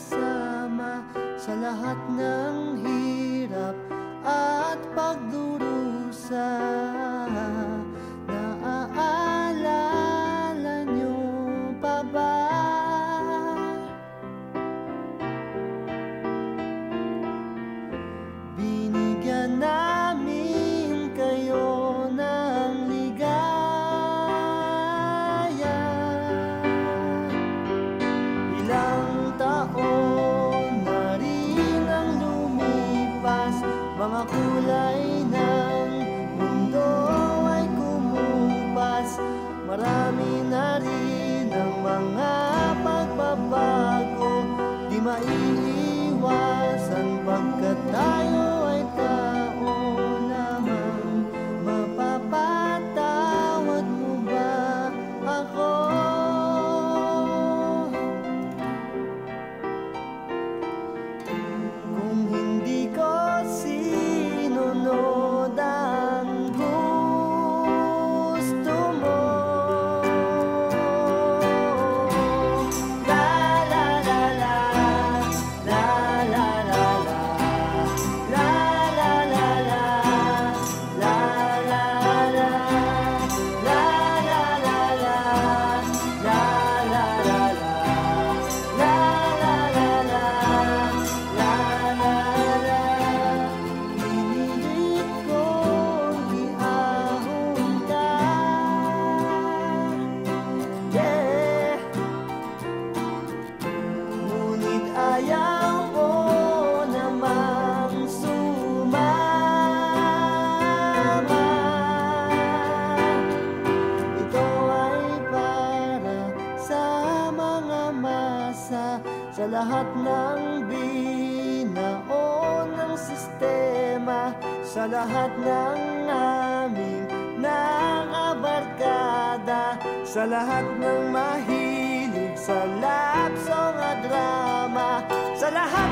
kasama sa lahat ng hirap at pagdurusa. Imaí sa lahat ng binao ng sistema, sa lahat ng aming nakabarkada, sa lahat ng mahilig sa love song at drama, sa lahat